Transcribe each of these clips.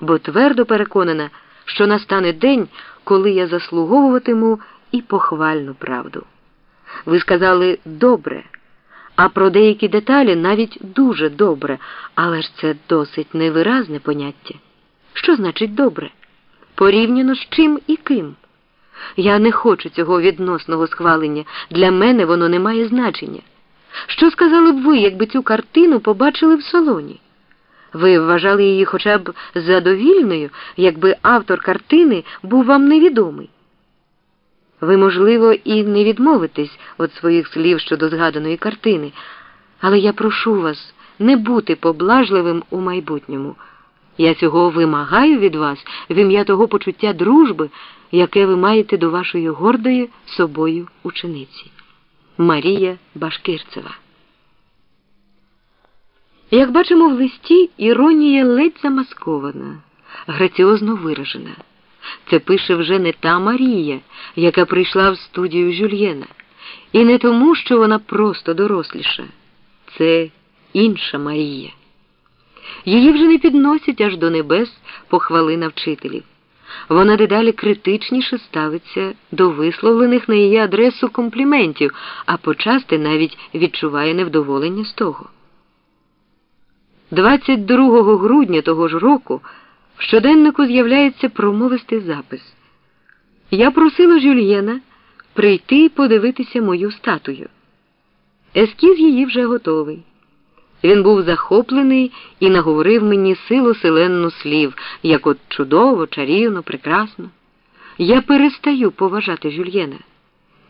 бо твердо переконана, що настане день, коли я заслуговуватиму і похвальну правду. Ви сказали добре, а про деякі деталі навіть дуже добре, але ж це досить невиразне поняття. Що значить добре? Порівняно з чим і ким? Я не хочу цього відносного схвалення. Для мене воно не має значення. Що сказали б ви, якби цю картину побачили в салоні? Ви вважали її хоча б задовільною, якби автор картини був вам невідомий. Ви, можливо, і не відмовитесь від своїх слів щодо згаданої картини, але я прошу вас не бути поблажливим у майбутньому. Я цього вимагаю від вас в ім'я того почуття дружби, яке ви маєте до вашої гордої собою учениці. Марія Башкирцева. Як бачимо в листі, іронія ледь замаскована, граціозно виражена. Це пише вже не та Марія, яка прийшла в студію Жюльєна, і не тому, що вона просто доросліша. Це інша Марія. Її вже не підносять аж до небес похвали навчителів. Вона дедалі критичніше ставиться до висловлених на її адресу компліментів, а почасти навіть відчуває невдоволення з того. 22 грудня того ж року в щоденнику з'являється промовистий запис. Я просила Жюльєна прийти подивитися мою статую. Ескіз її вже готовий. Він був захоплений і наговорив мені силу селенну слів, як от чудово, чарівно, прекрасно. Я перестаю поважати Жюльєна.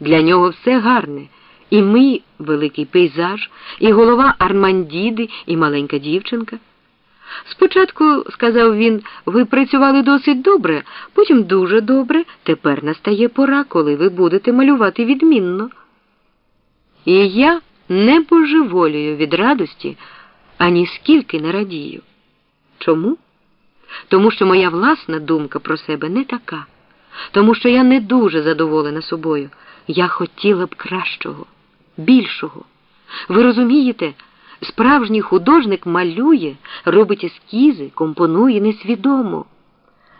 Для нього все гарне. І ми великий пейзаж, і голова Армандіди, і маленька дівчинка. Спочатку, сказав він, ви працювали досить добре, потім дуже добре, тепер настає пора, коли ви будете малювати відмінно. І я не божеволюю від радості, ані скільки не радію. Чому? Тому що моя власна думка про себе не така, тому що я не дуже задоволена собою. Я хотіла б кращого, більшого. Ви розумієте, справжній художник малює, робить ескізи, компонує несвідомо.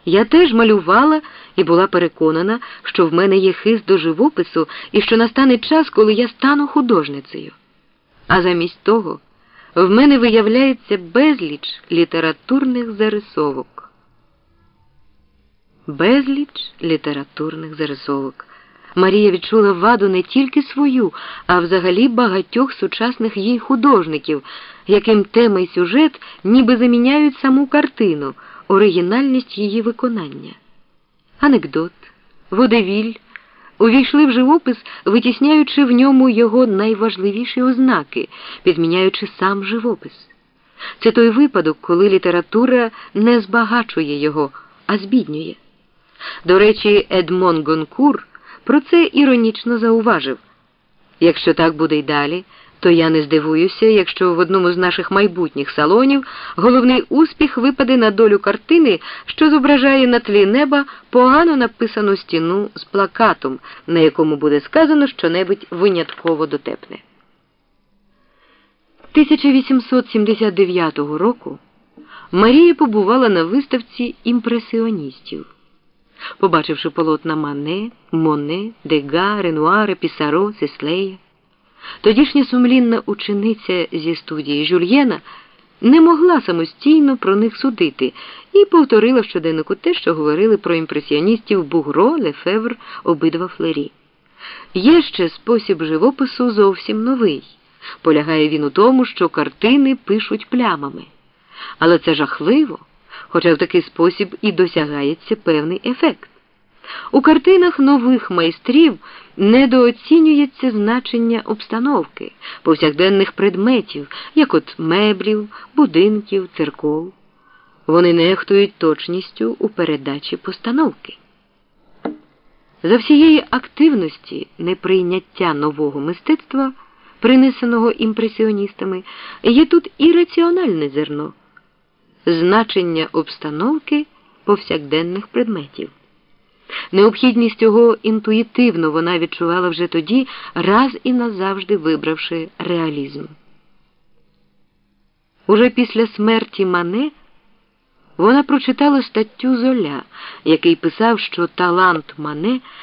Я теж малювала і була переконана, що в мене є хист до живопису і що настане час, коли я стану художницею. А замість того в мене виявляється безліч літературних зарисовок. Безліч літературних зарисовок. Марія відчула ваду не тільки свою, а взагалі багатьох сучасних їй художників, яким тема й сюжет ніби заміняють саму картину, оригінальність її виконання. Анекдот, водевіль увійшли в живопис, витісняючи в ньому його найважливіші ознаки, підміняючи сам живопис. Це той випадок, коли література не збагачує його, а збіднює. До речі, Едмон Гонкур про це іронічно зауважив. Якщо так буде й далі, то я не здивуюся, якщо в одному з наших майбутніх салонів головний успіх випаде на долю картини, що зображає на тлі неба погано написану стіну з плакатом, на якому буде сказано щонебудь винятково дотепне. 1879 року Марія побувала на виставці імпресіоністів. Побачивши полотна Мане, Моне, Дега, Ренуаре, Пісаро, Сеслея, тодішня сумлінна учениця зі студії Жюльєна не могла самостійно про них судити і повторила в щоденнику те, що говорили про імпресіоністів Бугро, Лефевр, обидва флері. Є ще спосіб живопису зовсім новий. Полягає він у тому, що картини пишуть плямами. Але це жахливо хоча в такий спосіб і досягається певний ефект. У картинах нових майстрів недооцінюється значення обстановки, повсякденних предметів, як от меблів, будинків, церков. Вони нехтують точністю у передачі постановки. За всієї активності неприйняття нового мистецтва, принесеного імпресіоністами, є тут і раціональне зерно значення обстановки повсякденних предметів. Необхідність цього інтуїтивно вона відчувала вже тоді, раз і назавжди вибравши реалізм. Уже після смерті Мане Вона прочитала статтю Золя, який писав, що талант Мане